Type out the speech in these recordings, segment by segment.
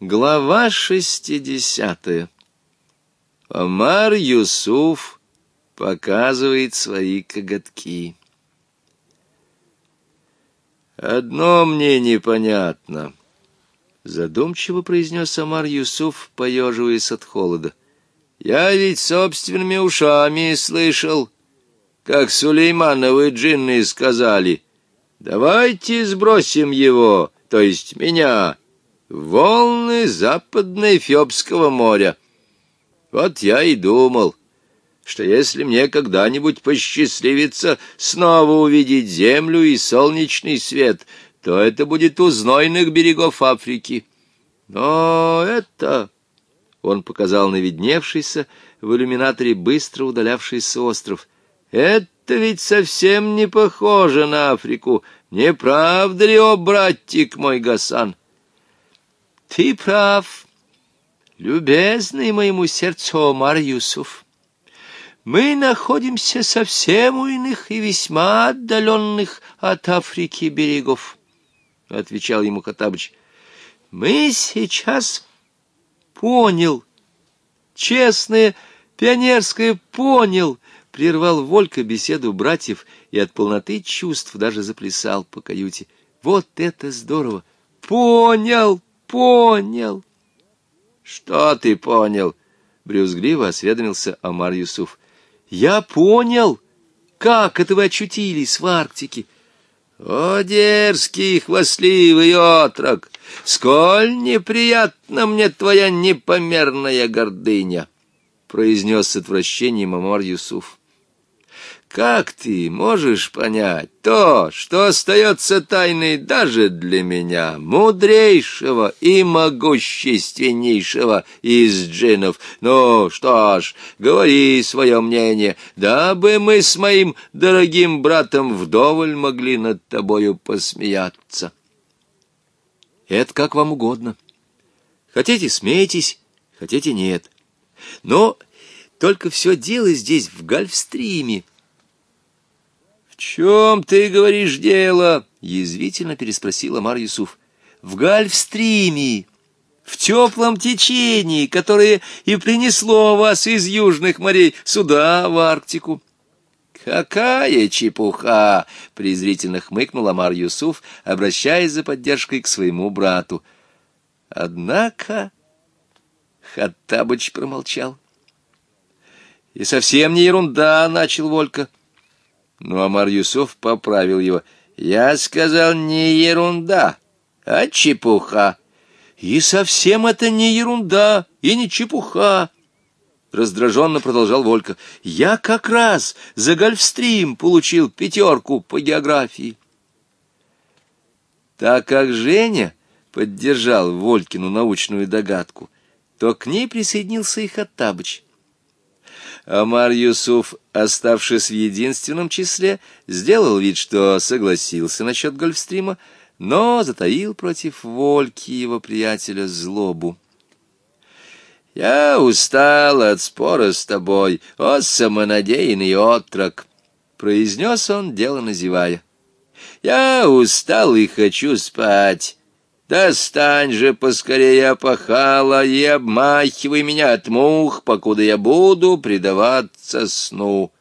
Глава шестидесятая. Омар Юсуф показывает свои коготки. «Одно мне непонятно», — задумчиво произнес Омар Юсуф, поеживаясь от холода. «Я ведь собственными ушами слышал, как Сулеймановы джинны сказали, «Давайте сбросим его, то есть меня, волны Западно-Эфиопского моря. Вот я и думал, что если мне когда-нибудь посчастливится снова увидеть землю и солнечный свет, то это будет у знойных берегов Африки. Но это... Он показал на видневшийся в иллюминаторе быстро удалявшийся остров. «Это ведь совсем не похоже на Африку. Не правда ли, о, братик мой Гасан?» Ты прав, любезный моему сердцу Омар Юсуф. Мы находимся совсем у иных и весьма отдаленных от Африки берегов, — отвечал ему Хаттабыч. Мы сейчас понял, честное, пионерское понял, — прервал Волька беседу братьев и от полноты чувств даже заплясал по каюте. Вот это здорово! Понял! понял. Что ты понял? Брюзгливо осведомился Амар Юсуф. Я понял. Как это вы очутились в Арктике? О, дерзкий, хвастливый отрок! Сколь неприятна мне твоя непомерная гордыня! — произнес с отвращением Амар Юсуф. Как ты можешь понять то, что остается тайной даже для меня, мудрейшего и могущественнейшего из джинов? Ну что ж, говори свое мнение, дабы мы с моим дорогим братом вдоволь могли над тобою посмеяться. Это как вам угодно. Хотите, смейтесь, хотите, нет. Но только все дело здесь в Гольфстриме чем ты говоришь дело? — язвительно переспросила Мар — В Гальфстриме, в теплом течении, которое и принесло вас из южных морей сюда, в Арктику. — Какая чепуха! — презрительно хмыкнула Амар Юсуф, обращаясь за поддержкой к своему брату. Однако Хаттабыч промолчал. — И совсем не ерунда, — начал Волька. — ну Амар Юсуф поправил его. «Я сказал, не ерунда, а чепуха». «И совсем это не ерунда и не чепуха», — раздраженно продолжал Волька. «Я как раз за Гольфстрим получил пятерку по географии». Так как Женя поддержал Волькину научную догадку, то к ней присоединился и Хаттабыч. Амар Юсуф, оставшись в единственном числе, сделал вид, что согласился насчет Гольфстрима, но затаил против Вольки его приятеля злобу. «Я устал от спора с тобой, о самонадеянный отрок!» — произнес он, дело назевая. «Я устал и хочу спать. Достань же поскорее опахала и обмахивай меня от мух, покуда я буду предаваться сну.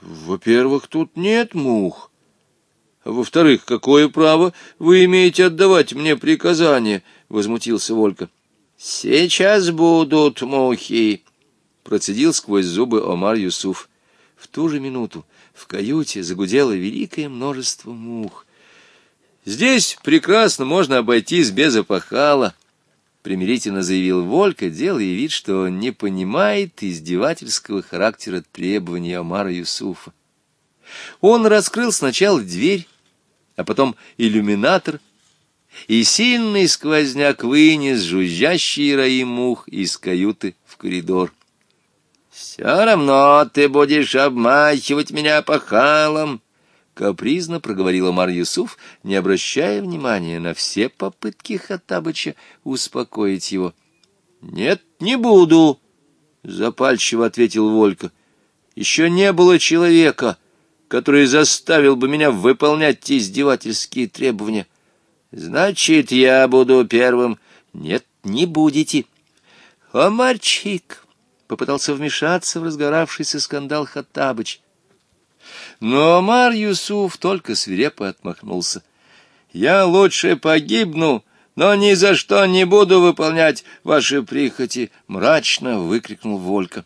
Во-первых, тут нет мух. Во-вторых, какое право вы имеете отдавать мне приказания? Возмутился Волька. Сейчас будут мухи, процедил сквозь зубы Омар Юсуф. В ту же минуту в каюте загудело великое множество мух — Здесь прекрасно можно обойтись без опахала, — примирительно заявил Волька, делая вид, что не понимает издевательского характера требований Омара Юсуфа. Он раскрыл сначала дверь, а потом иллюминатор, и сильный сквозняк вынес жужжащий раи мух из каюты в коридор. — Все равно ты будешь обмахивать меня опахалом. — капризно проговорила Мар не обращая внимания на все попытки Хаттабыча успокоить его. — Нет, не буду, — запальчиво ответил Волька. — Еще не было человека, который заставил бы меня выполнять издевательские требования. — Значит, я буду первым. — Нет, не будете. — О, мальчик! — попытался вмешаться в разгоравшийся скандал Хаттабыч — но Амар Юсуф только свирепо отмахнулся. «Я лучше погибну, но ни за что не буду выполнять ваши прихоти!» — мрачно выкрикнул Волька.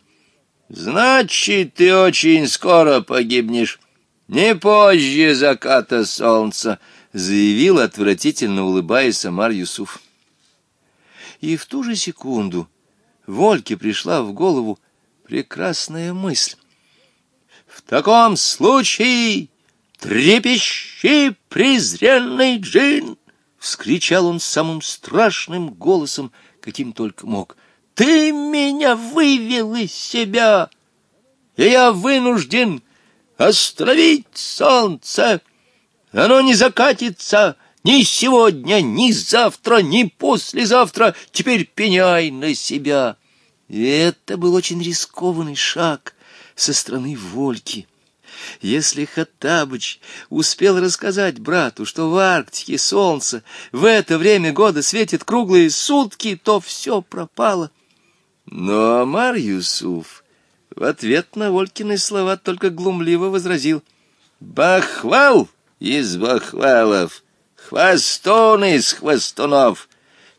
«Значит, ты очень скоро погибнешь, не позже заката солнца!» — заявил, отвратительно улыбаясь Амар Юсуф. И в ту же секунду Вольке пришла в голову прекрасная мысль. В таком случае трепещи, презренный джин! — вскричал он самым страшным голосом, каким только мог. — Ты меня вывел из себя! И я вынужден островить солнце! Оно не закатится ни сегодня, ни завтра, ни послезавтра. Теперь пеняй на себя! И это был очень рискованный шаг со стороны Вольки. Если Хаттабыч успел рассказать брату, что в Арктике солнце в это время года светит круглые сутки, то все пропало. Но Амар Юсуф в ответ на Волькины слова только глумливо возразил. «Бахвал из бахвалов, хвостон из хвостунов,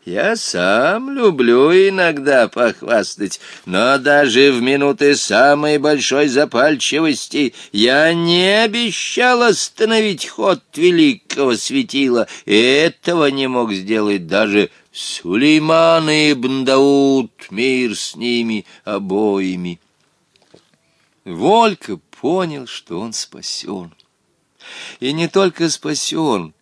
я сам люблю иногда похвастать, но даже в минуты самой большой запальчивости я не обещал остановить ход великого светила, и этого не мог сделать даже Сулейман и Дауд, мир с ними обоими. Волька понял, что он спасен. И не только спасен,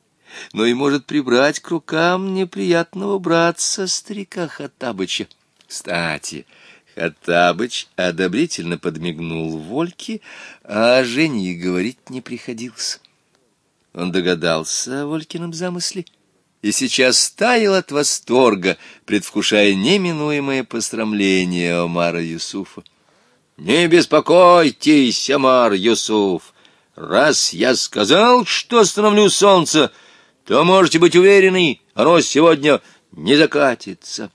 но и может прибрать к рукам неприятного братца старика Хаттабыча. Кстати, Хаттабыч одобрительно подмигнул Вольке, а о Жене говорить не приходилось. Он догадался о Волькином замысле и сейчас таял от восторга, предвкушая неминуемое пострамление Омара Юсуфа. «Не беспокойтесь, Омар Юсуф! Раз я сказал, что остановлю солнце, — то, можете быть уверены, оно сегодня не закатится.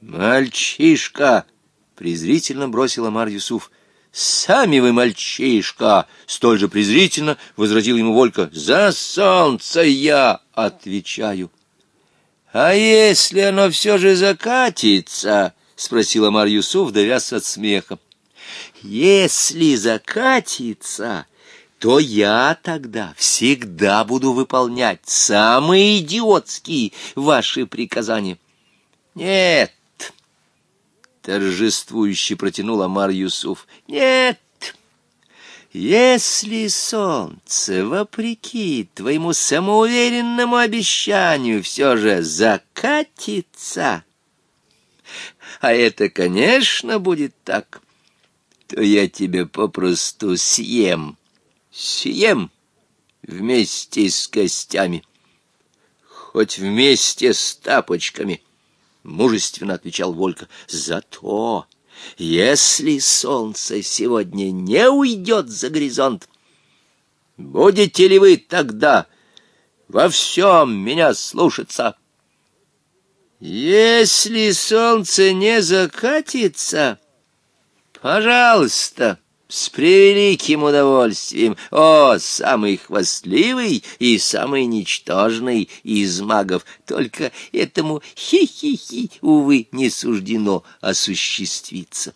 «Мальчишка!» — презрительно бросил Амар Юсуф. «Сами вы мальчишка!» — столь же презрительно возразил ему Волька. «За солнце я отвечаю!» «А если оно все же закатится?» — спросил Амар Юсуф, давясь от смеха. «Если закатится, то я тогда всегда буду выполнять самые идиотские ваши приказания. Нет, торжествующе протянул Амар Юсуф. Нет. Если солнце, вопреки твоему самоуверенному обещанию, все же закатится, а это, конечно, будет так, то я тебя попросту съем съем вместе с костями. Хоть вместе с тапочками, — мужественно отвечал Волька, — зато... Если солнце сегодня не уйдет за горизонт, будете ли вы тогда во всем меня слушаться? Если солнце не закатится, пожалуйста, — с превеликим удовольствием, о, самый хвастливый и самый ничтожный из магов, только этому хи-хи-хи, увы, не суждено осуществиться.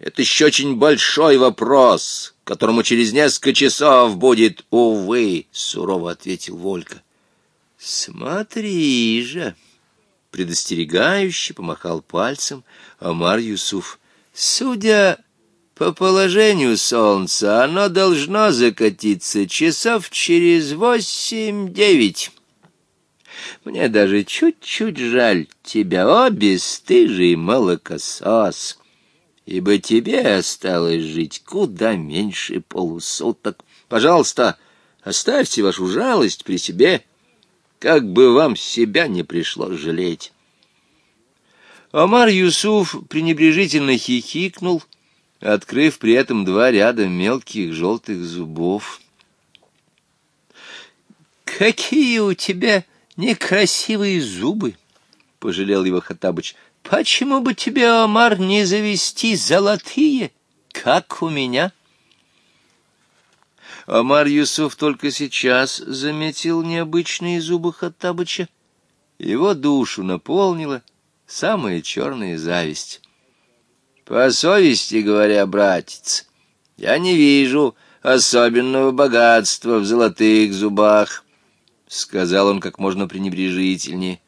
Это еще очень большой вопрос, которому через несколько часов будет, увы, сурово ответил Волька. Смотри же, предостерегающе помахал пальцем Амар Юсуф. Судя по положению солнца оно должно закатиться часов через восемь-девять. Мне даже чуть-чуть жаль тебя, о, бесстыжий молокосос, ибо тебе осталось жить куда меньше полусуток. Пожалуйста, оставьте вашу жалость при себе, как бы вам себя не пришлось жалеть. Омар Юсуф пренебрежительно хихикнул — открыв при этом два ряда мелких желтых зубов. «Какие у тебя некрасивые зубы!» — пожалел его Хаттабыч. «Почему бы тебе, Омар, не завести золотые, как у меня?» Омар Юсуф только сейчас заметил необычные зубы Хаттабыча. Его душу наполнила самая черная зависть. По совести говоря, братец, я не вижу особенного богатства в золотых зубах, — сказал он как можно пренебрежительнее.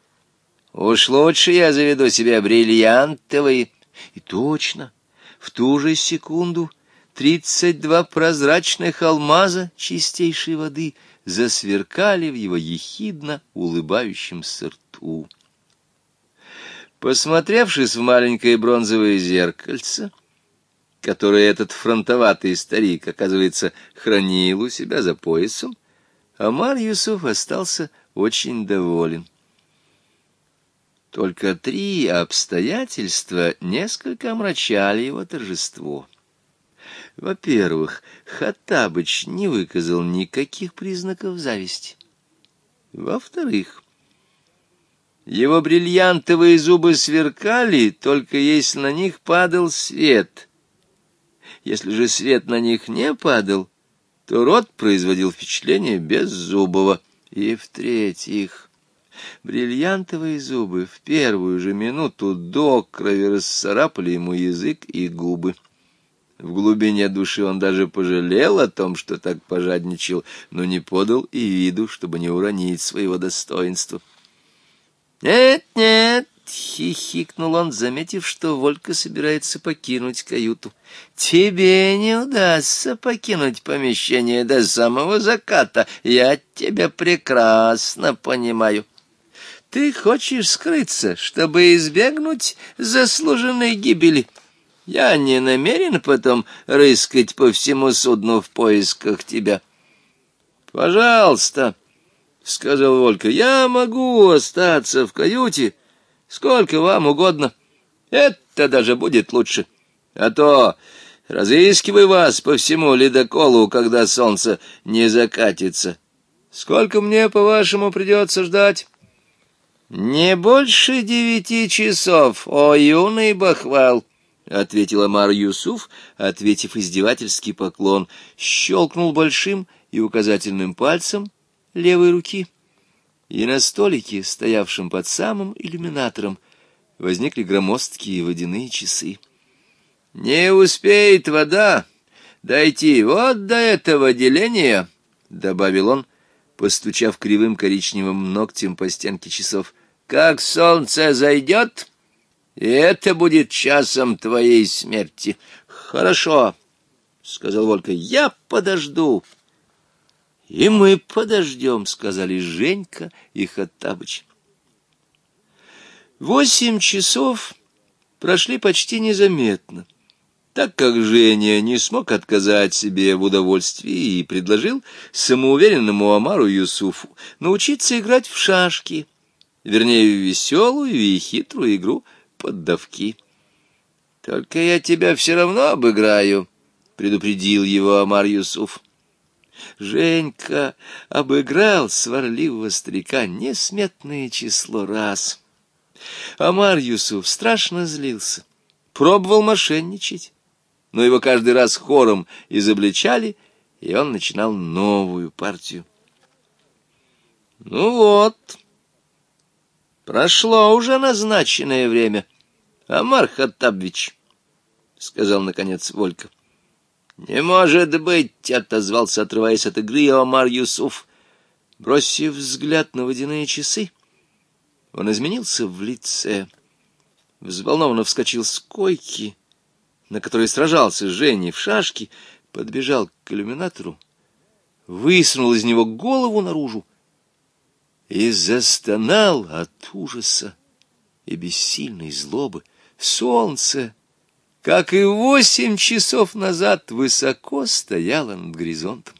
Уж лучше я заведу себе бриллиантовый. И точно, в ту же секунду тридцать два прозрачных алмаза чистейшей воды засверкали в его ехидно улыбающемся рту. Посмотревшись в маленькое бронзовое зеркальце, которое этот фронтоватый старик, оказывается, хранил у себя за поясом, Амар Юсуф остался очень доволен. Только три обстоятельства несколько омрачали его торжество. Во-первых, Хаттабыч не выказал никаких признаков зависти. Во-вторых, его бриллиантовые зубы сверкали, только если на них падал свет. Если же свет на них не падал, то рот производил впечатление беззубого. И в-третьих, бриллиантовые зубы в первую же минуту до крови расцарапали ему язык и губы. В глубине души он даже пожалел о том, что так пожадничал, но не подал и виду, чтобы не уронить своего достоинства. «Нет, нет!» — хихикнул он, заметив, что Волька собирается покинуть каюту. «Тебе не удастся покинуть помещение до самого заката. Я тебя прекрасно понимаю». Ты хочешь скрыться, чтобы избегнуть заслуженной гибели. Я не намерен потом рыскать по всему судну в поисках тебя. Пожалуйста, —— сказал Волька, — Я могу остаться в каюте сколько вам угодно. Это даже будет лучше. А то разыскивай вас по всему ледоколу, когда солнце не закатится. Сколько мне, по-вашему, придется ждать? — Не больше девяти часов, о юный бахвал! — ответил Амар Юсуф, ответив издевательский поклон, щелкнул большим и указательным пальцем — левой руки, и на столике, стоявшем под самым иллюминатором, возникли громоздкие водяные часы. «Не успеет вода дойти вот до этого деления», — добавил он, постучав кривым коричневым ногтем по стенке часов. «Как солнце зайдет, и это будет часом твоей смерти». «Хорошо», — сказал Волька, — «я подожду». И мы подождем, сказали Женька и Хаттабыч. Восемь часов прошли почти незаметно, так как Женя не смог отказать себе в удовольствии и предложил самоуверенному Амару Юсуфу научиться играть в шашки, вернее, в веселую и хитрую игру поддавки. «Только я тебя все равно обыграю», — предупредил его Амар Юсуф. Женька обыграл сварливого старика несметное число раз. А Юсуф страшно злился, пробовал мошенничать, но его каждый раз хором изобличали, и он начинал новую партию. Ну вот, прошло уже назначенное время, Амар Хаттабович, — сказал, наконец, Волька. «Не может быть!» — отозвался, отрываясь от игры, Омар Юсуф. Бросив взгляд на водяные часы, он изменился в лице. Взволнованно вскочил с койки, на которой сражался Женя в шашке, подбежал к иллюминатору, высунул из него голову наружу и застонал от ужаса и бессильной злобы. «Солнце!» как и восемь часов назад, высоко стояла над горизонтом.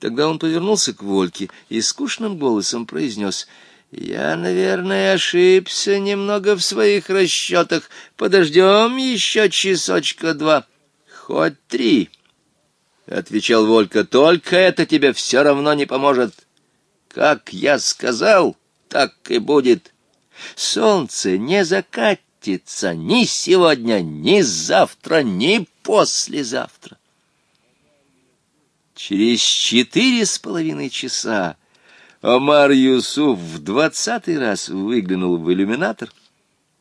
Тогда он повернулся к Вольке и скучным голосом произнес «Я, наверное, ошибся немного в своих расчетах. Подождем еще часочка-два, хоть три». — отвечал Волька, — только это тебе все равно не поможет. Как я сказал, так и будет. Солнце не закат встретиться ни сегодня, ни завтра, ни послезавтра. Через четыре с половиной часа Омар Юсуф в двадцатый раз выглянул в иллюминатор,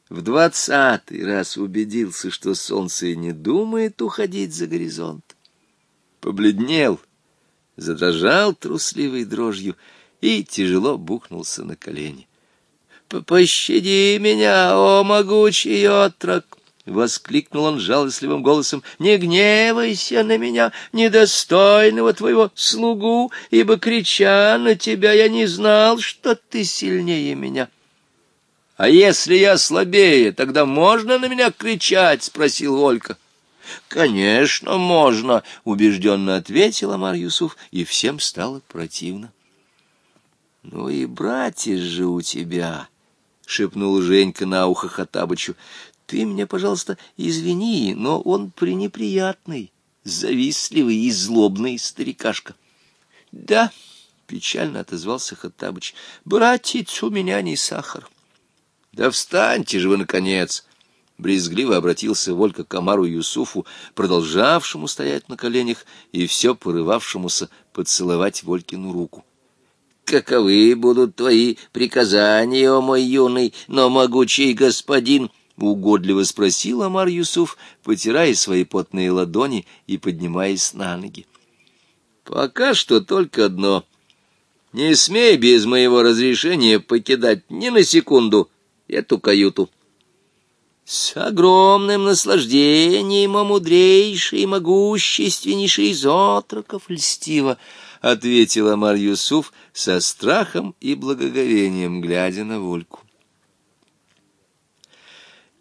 в двадцатый раз убедился, что солнце не думает уходить за горизонт. Побледнел, задрожал трусливой дрожью и тяжело бухнулся на колени пощади меня, о могучий отрок! — воскликнул он жалостливым голосом. — Не гневайся на меня, недостойного твоего слугу, ибо, крича на тебя, я не знал, что ты сильнее меня. — А если я слабее, тогда можно на меня кричать? — спросил Олька. — Конечно, можно, — убежденно ответил Амар и всем стало противно. — Ну и братец же у тебя! —— шепнул Женька на ухо Хатабычу. — Ты меня, пожалуйста, извини, но он пренеприятный, завистливый и злобный старикашка. — Да, — печально отозвался Хатабыч, — братец у меня не сахар. — Да встаньте же вы, наконец! — брезгливо обратился Волька к Амару Юсуфу, продолжавшему стоять на коленях и все порывавшемуся поцеловать Волькину руку каковы будут твои приказания, о мой юный, но могучий господин? — угодливо спросил Амар Юсуф, потирая свои потные ладони и поднимаясь на ноги. — Пока что только одно. Не смей без моего разрешения покидать ни на секунду эту каюту. — С огромным наслаждением, о мудрейший и могущественнейший из отроков льстива! —— ответил Амар Юсуф со страхом и благоговением, глядя на Вольку.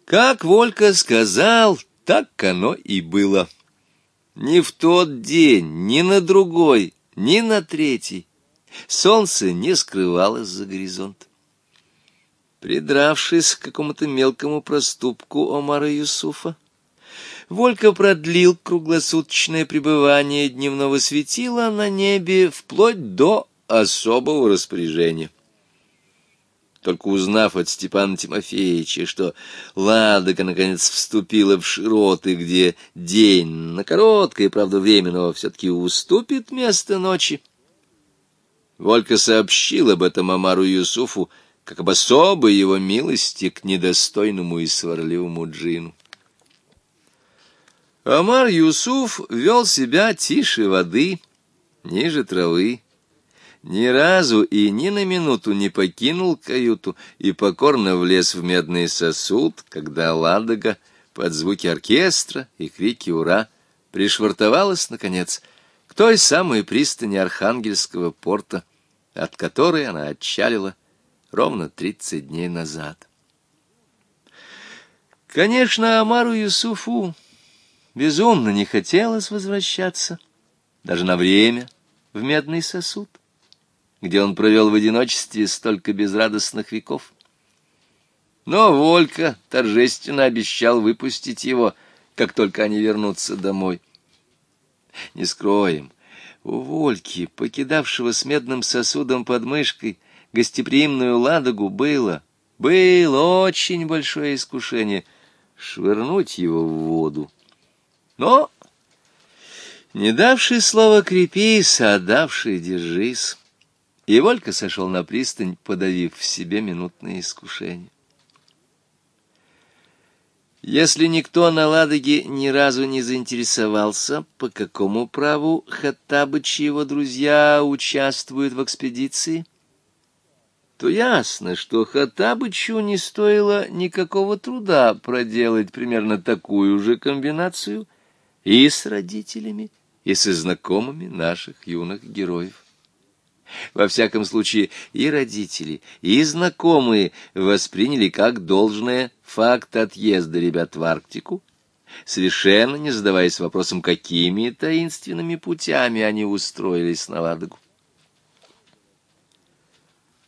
Как Волька сказал, так оно и было. Ни в тот день, ни на другой, ни на третий солнце не скрывалось за горизонт. Придравшись к какому-то мелкому проступку Омара Юсуфа, Волька продлил круглосуточное пребывание дневного светила на небе вплоть до особого распоряжения. Только узнав от Степана Тимофеевича, что Ладога наконец вступила в широты, где день на короткое, правда, временного все-таки уступит место ночи, Волька сообщил об этом Амару Юсуфу, как об особой его милости к недостойному и сварливому джину. Амар Юсуф вел себя тише воды, ниже травы. Ни разу и ни на минуту не покинул каюту и покорно влез в медный сосуд, когда Ладога под звуки оркестра и крики «Ура!» пришвартовалась, наконец, к той самой пристани Архангельского порта, от которой она отчалила ровно тридцать дней назад. Конечно, Амару Юсуфу Безумно не хотелось возвращаться, даже на время, в медный сосуд, где он провел в одиночестве столько безрадостных веков. Но Волька торжественно обещал выпустить его, как только они вернутся домой. Не скроем, у Вольки, покидавшего с медным сосудом под мышкой гостеприимную ладогу, было, было очень большое искушение швырнуть его в воду но, не давший слова крепись, а давший держись, и Волька сошел на пристань, подавив в себе минутное искушение. Если никто на Ладоге ни разу не заинтересовался, по какому праву Хаттабыч и его друзья участвуют в экспедиции, то ясно, что Хаттабычу не стоило никакого труда проделать примерно такую же комбинацию — и с родителями, и со знакомыми наших юных героев. Во всяком случае, и родители, и знакомые восприняли как должное факт отъезда ребят в Арктику, совершенно не задаваясь вопросом, какими таинственными путями они устроились на Ладогу.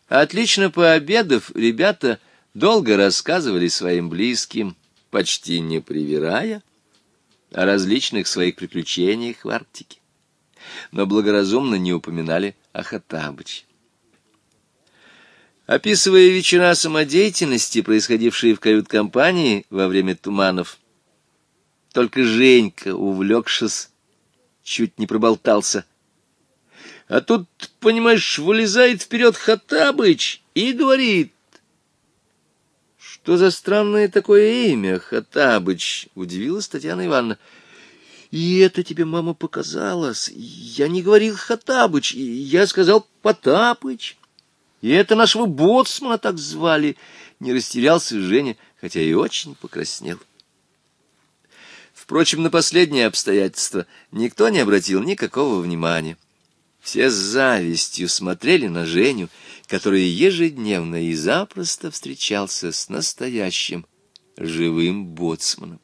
Отлично пообедав, ребята долго рассказывали своим близким, почти не привирая, о различных своих приключениях в Арктике, но благоразумно не упоминали о Хаттабыче. Описывая вечера самодеятельности, происходившие в кают-компании во время туманов, только Женька, увлекшись, чуть не проболтался. А тут, понимаешь, вылезает вперед Хаттабыч и говорит, что за странное такое имя, Хатабыч? Удивилась Татьяна Ивановна. И это тебе, мама, показалось. Я не говорил Хатабыч, я сказал Потапыч. И это нашего боцмана так звали. Не растерялся Женя, хотя и очень покраснел. Впрочем, на последнее обстоятельство никто не обратил никакого внимания. Все с завистью смотрели на Женю — который ежедневно и запросто встречался с настоящим живым боцманом.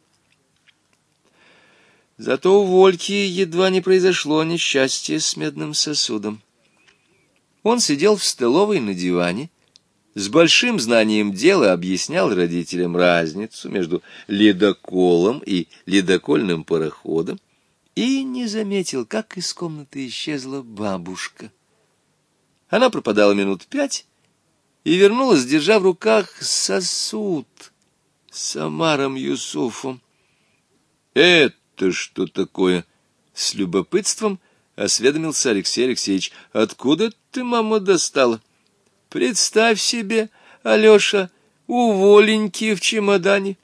Зато у Вольки едва не произошло несчастье с медным сосудом. Он сидел в столовой на диване, с большим знанием дела объяснял родителям разницу между ледоколом и ледокольным пароходом и не заметил, как из комнаты исчезла бабушка — она пропадала минут пять и вернулась, держа в руках сосуд с Амаром Юсуфом. «Это что такое?» — с любопытством осведомился Алексей Алексеевич. «Откуда ты, мама, достала?» «Представь себе, Алеша, у в чемодане».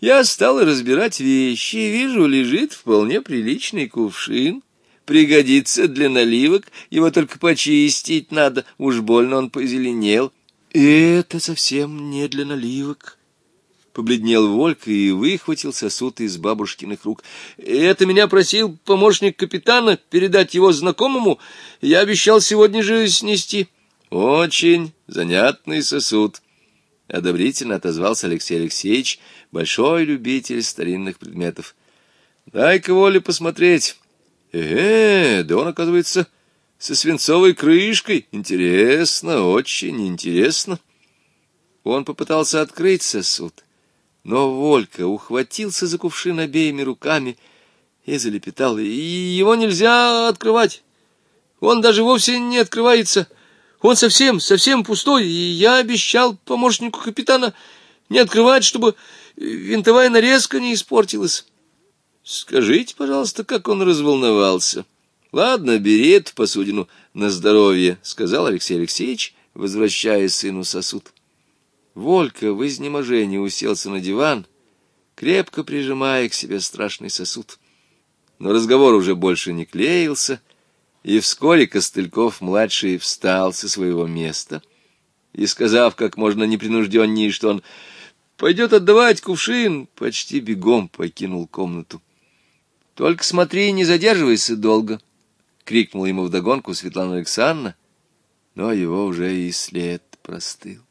Я стала разбирать вещи и вижу, лежит вполне приличный кувшин — пригодится для наливок, его только почистить надо, уж больно он позеленел. И это совсем не для наливок. Побледнел Волька и выхватил сосуд из бабушкиных рук. «Это меня просил помощник капитана передать его знакомому. Я обещал сегодня же снести». «Очень занятный сосуд», — одобрительно отозвался Алексей Алексеевич, большой любитель старинных предметов. «Дай-ка воле посмотреть». Э, да он, оказывается, со свинцовой крышкой. Интересно, очень интересно. Он попытался открыть сосуд, но Волька ухватился за кувшин обеими руками и залепетал. И его нельзя открывать. Он даже вовсе не открывается. Он совсем, совсем пустой, и я обещал помощнику капитана не открывать, чтобы винтовая нарезка не испортилась. Скажите, пожалуйста, как он разволновался. Ладно, бери эту посудину на здоровье, сказал Алексей Алексеевич, возвращая сыну сосуд. Волька в изнеможении уселся на диван, крепко прижимая к себе страшный сосуд. Но разговор уже больше не клеился, и вскоре Костыльков-младший встал со своего места и, сказав как можно непринужденнее, что он пойдет отдавать кувшин, почти бегом покинул комнату. Только смотри, не задерживайся долго, — крикнула ему вдогонку Светлана Александровна, но его уже и след простыл.